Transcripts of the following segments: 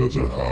another house.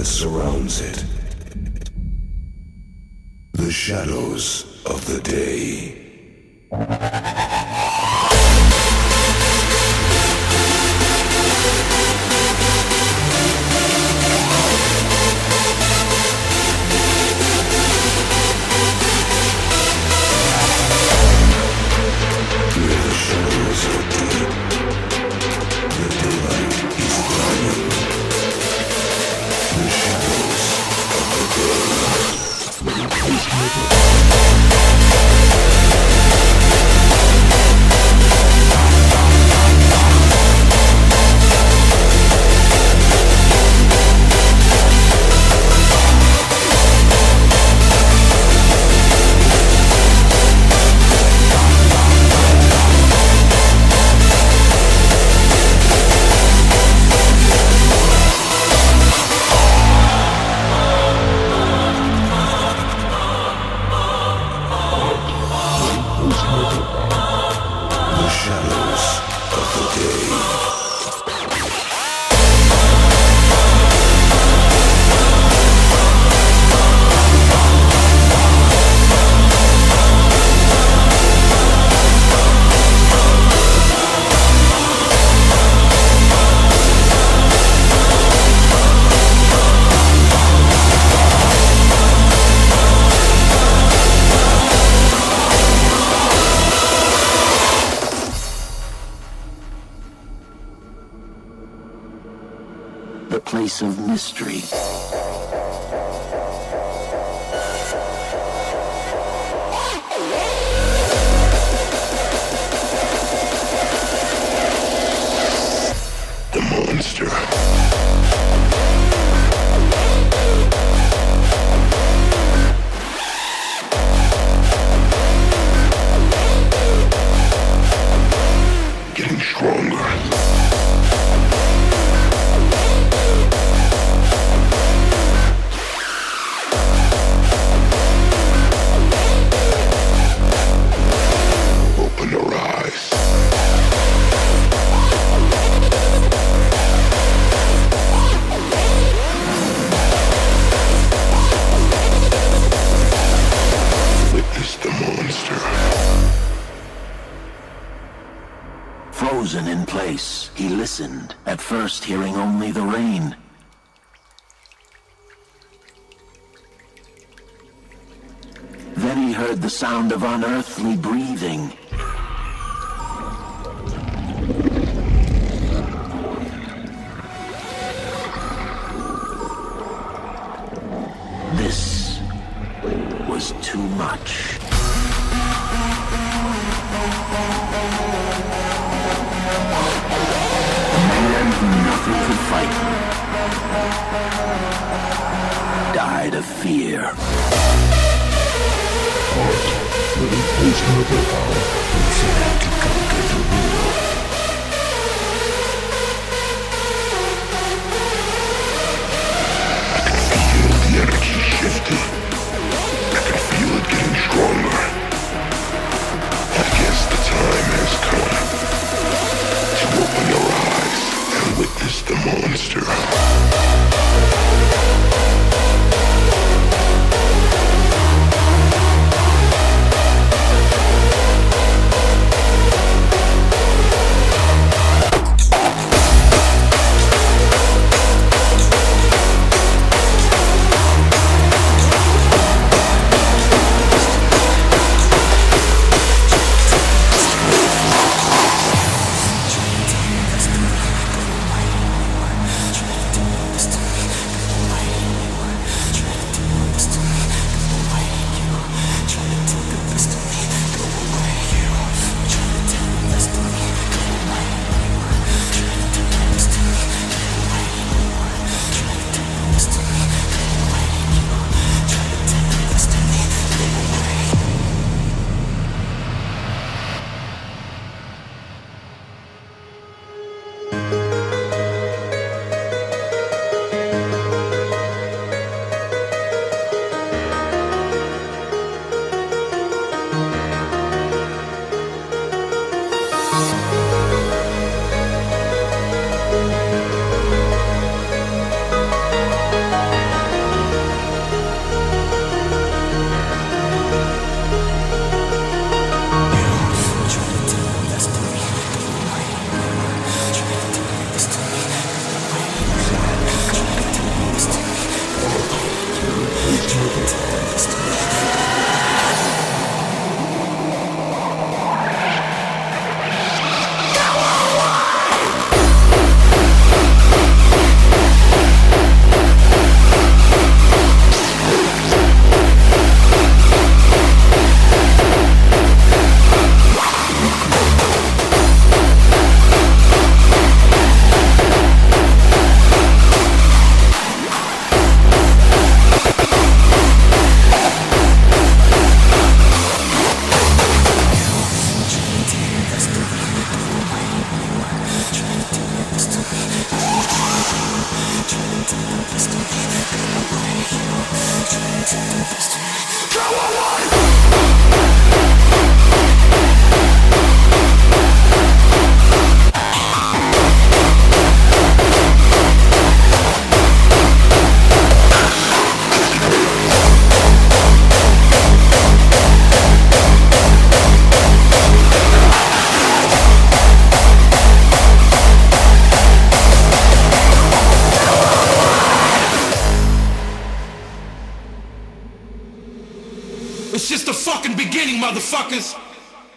that surrounds it. The shadows of the day. first hearing only the rain. Then he heard the sound of unearthly breathing.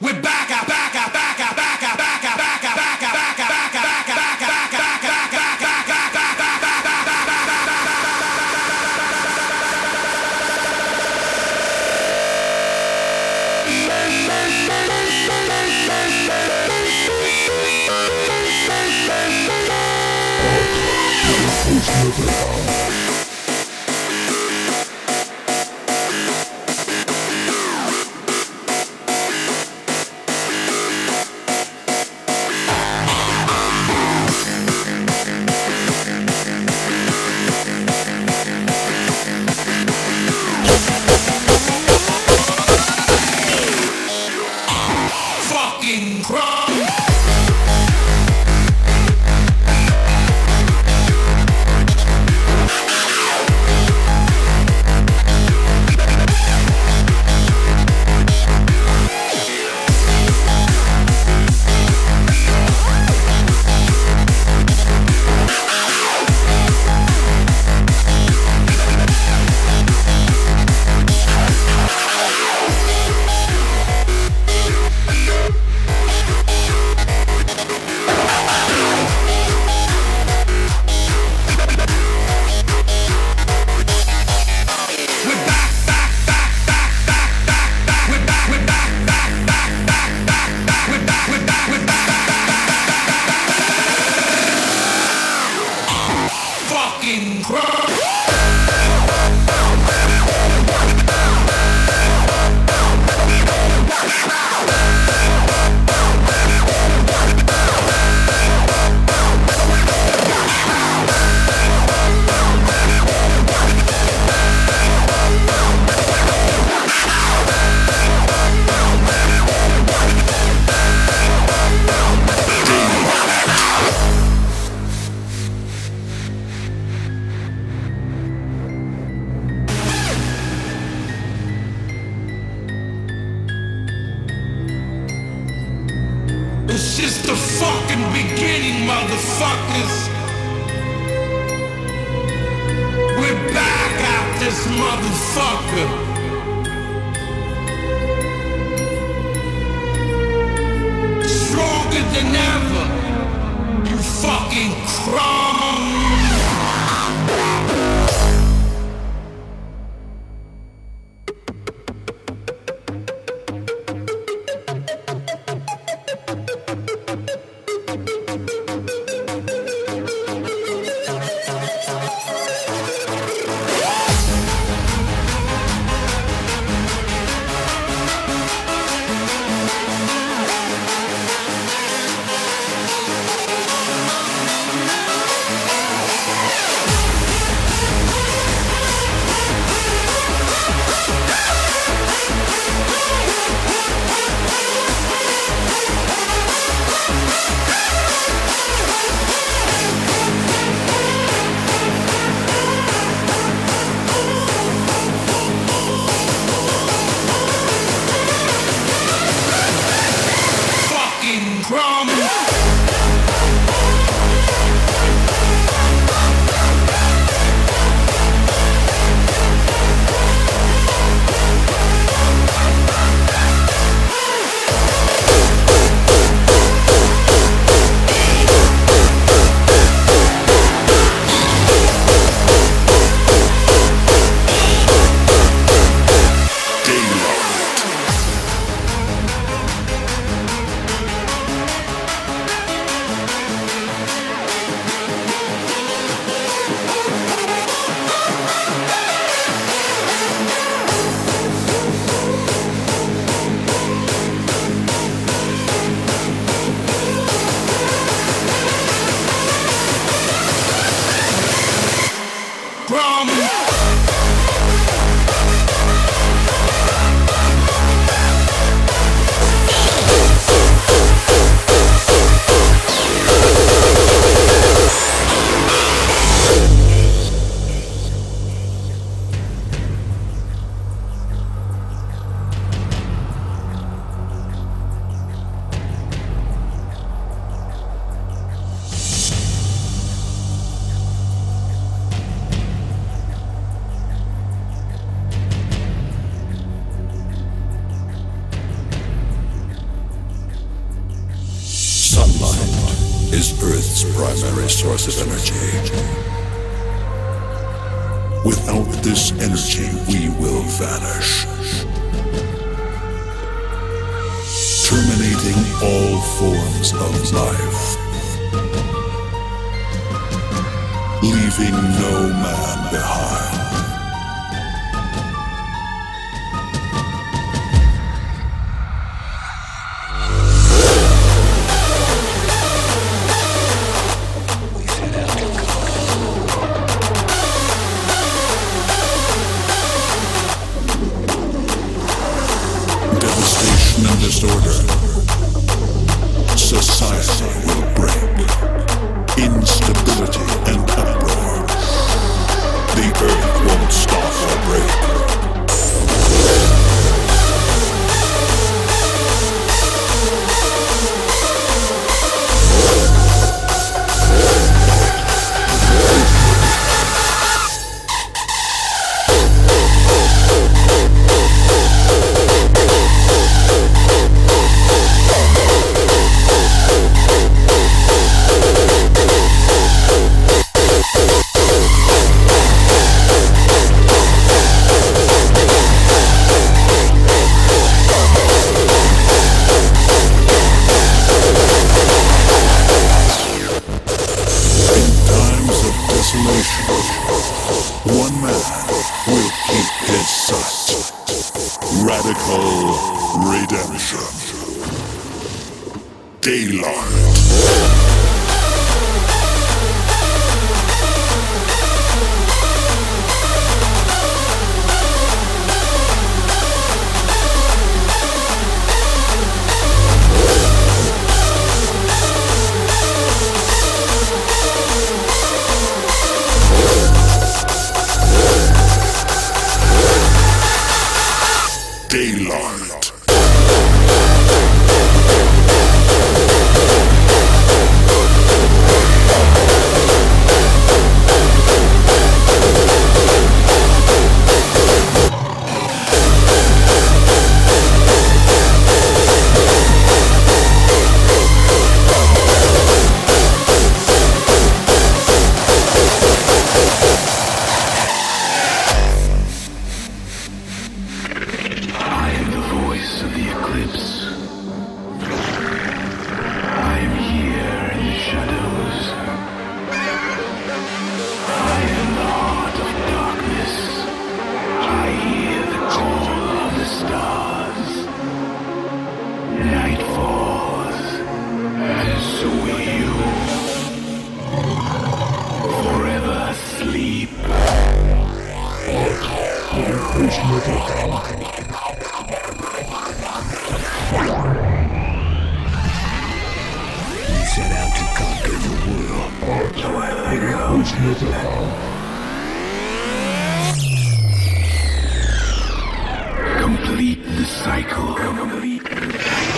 We're back out. Back primary source of energy. Without this energy, we will vanish. Terminating all forms of life. Leaving no man behind. Of desolation, one man will keep his sight. Radical redemption. Daylight. Don't believe.